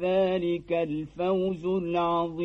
ذلك الفوز العظيم.